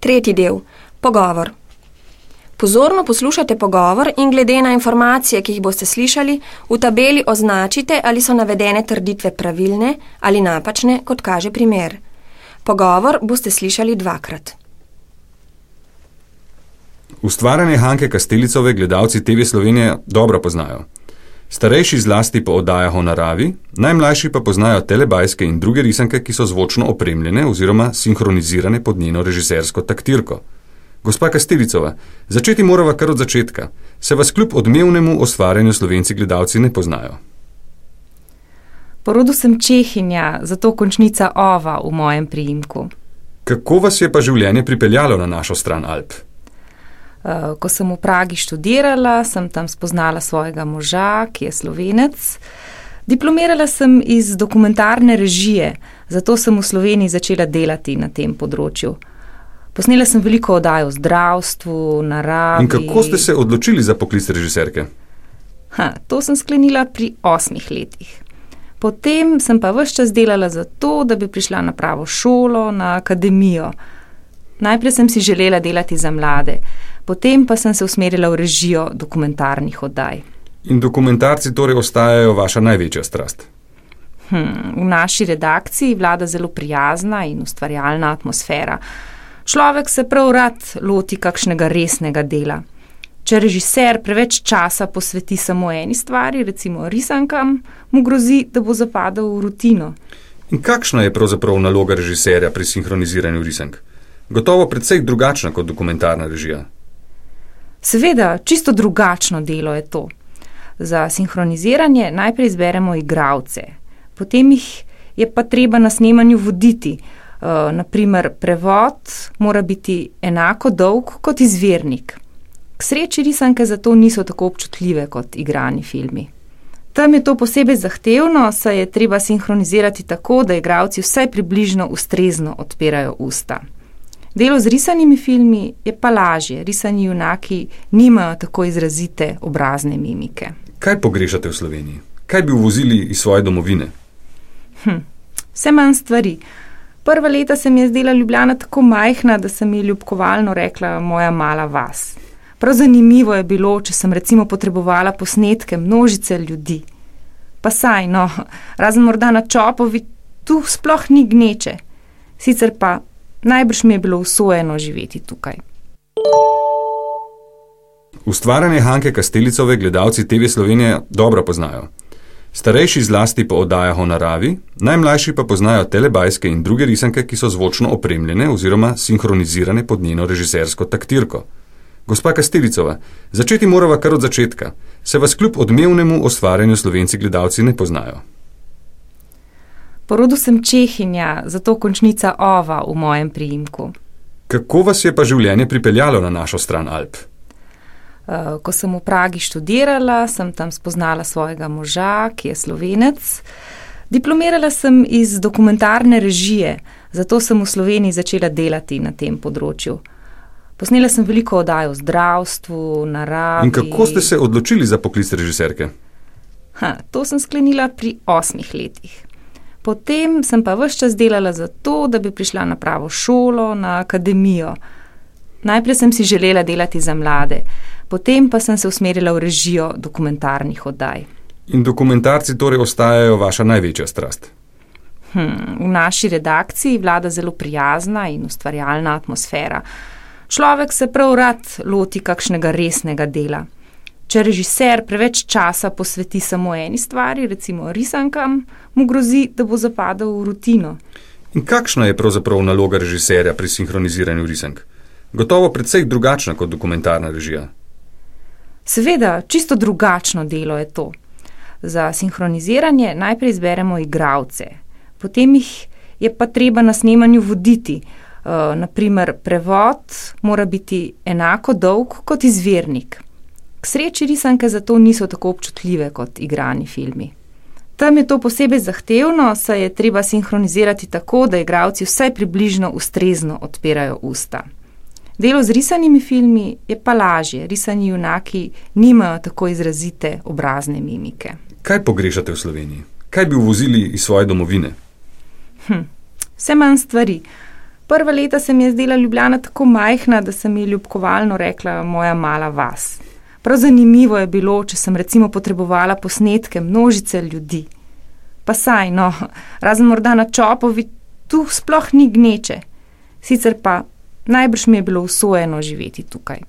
Tretji del: Pogovor. Pozorno poslušajte pogovor in glede na informacije, ki jih boste slišali, v tabeli označite, ali so navedene trditve pravilne ali napačne, kot kaže primer. Pogovor boste slišali dvakrat. Ustvarjanje Hanke Kastelicove gledalci TV Slovenije dobro poznajo. Starejši zlasti po oddajah o naravi, najmlajši pa poznajo telebajske in druge risanke, ki so zvočno opremljene oziroma sinhronizirane pod njeno režisersko taktirko. Gospa Kastelicova, začeti morava kar od začetka. Se vas kljub odmevnemu ustvarjanju slovenci gledalci ne poznajo. Po rodu sem Čehinja, zato končnica ova v mojem priimku. Kako vas je pa življenje pripeljalo na našo stran Alp? Uh, ko sem v Pragi študirala, sem tam spoznala svojega moža, ki je slovenec. Diplomirala sem iz dokumentarne režije, zato sem v Sloveniji začela delati na tem področju. Posnela sem veliko oddaj o zdravstvu, naravi. In kako ste se odločili za poklic režiserke? Ha, to sem sklenila pri osmih letih. Potem sem pa vse čas delala za to, da bi prišla na pravo šolo, na akademijo. Najprej sem si želela delati za mlade, potem pa sem se usmerila v režijo dokumentarnih oddaj. In dokumentarci torej ostajajo vaša največja strast? Hm, v naši redakciji vlada zelo prijazna in ustvarjalna atmosfera. Človek se prav rad loti kakšnega resnega dela. Če režiser preveč časa posveti samo eni stvari, recimo risankam, mu grozi, da bo zapadel v rutino. In kakšna je pravzaprav naloga režiserja pri sinhroniziranju risank? Gotovo precej drugačna kot dokumentarna režija. Seveda, čisto drugačno delo je to. Za sinhroniziranje najprej izberemo igralce, potem jih je pa treba na snemanju voditi. Uh, naprimer, prevod mora biti enako dolg kot izvirnik. K sreči risanke zato niso tako občutljive kot igrani filmi. Tam je to posebej zahtevno, saj je treba sinhronizirati tako, da igralci vsaj približno ustrezno odpirajo usta. Delo z risanimi filmi je pa lažje, risani junaki nimajo tako izrazite obrazne mimike. Kaj pogrešate v Sloveniji? Kaj bi uvozili iz svoje domovine? Hm, vse manj stvari. Prva leta se mi je zdela Ljubljana tako majhna, da sem ji ljubkovalno rekla moja mala vas. Prav zanimivo je bilo, če sem recimo potrebovala posnetke množice ljudi. Pa saj, no, razen morda na čopovi, tu sploh ni gneče. Sicer pa najbrž mi je bilo usvojeno živeti tukaj. Ustvarjanje Hanke Kastelicove gledalci TV Slovenije dobro poznajo. Starejši zlasti po oddajah o naravi, najmlajši pa poznajo telebajske in druge risanke, ki so zvočno opremljene oziroma sinhronizirane pod njeno režisersko taktirko. Gospa Kastelicova, začeti morava kar od začetka. Se vas kljub odmevnemu ustvarjanju slovenci gledalci ne poznajo. Po rodu sem Čehinja, zato končnica ova v mojem priimku. Kako vas je pa življenje pripeljalo na našo stran Alp? Uh, ko sem v Pragi študirala, sem tam spoznala svojega moža, ki je slovenec. Diplomirala sem iz dokumentarne režije, zato sem v Sloveniji začela delati na tem področju. Posnela sem veliko oddaj o zdravstvu, naravi. In kako ste se odločili za poklic režiserke? Ha, to sem sklenila pri osmih letih. Potem sem pa vse čas delala za to, da bi prišla na pravo šolo, na akademijo. Najprej sem si želela delati za mlade, potem pa sem se usmerila v režijo dokumentarnih oddaj. In dokumentarci torej ostajajo vaša največja strast? Hm, v naši redakciji vlada zelo prijazna in ustvarjalna atmosfera. Človek se prav rad loti kakšnega resnega dela. Če režiser preveč časa posveti samo eni stvari, recimo risankam, mu grozi, da bo zapadel v rutino. In kakšna je pravzaprav naloga režiserja pri sinhroniziranju risank? Gotovo precej drugačna kot dokumentarna režija. Seveda, čisto drugačno delo je to. Za sinhroniziranje najprej izberemo igralce, potem jih je pa treba na snemanju voditi. Uh, naprimer, prevod mora biti enako dolg kot izvirnik. K sreči risanke zato niso tako občutljive kot igrani filmi. Tam je to posebej zahtevno, saj je treba sinhronizirati tako, da igralci vsaj približno ustrezno odpirajo usta. Delo z risanimi filmi je pa lažje, risani junaki nimajo tako izrazite obrazne mimike. Kaj pogrešate v Sloveniji? Kaj bi uvozili iz svoje domovine? Hm, vse manj stvari. Prva leta se mi je zdela Ljubljana tako majhna, da sem ji ljubkovalno rekla moja mala vas. Prav zanimivo je bilo, če sem recimo potrebovala posnetke množice ljudi. Pa saj, no, razen morda na čopovi, tu sploh ni gneče. Sicer pa najbrž mi je bilo usvojeno živeti tukaj.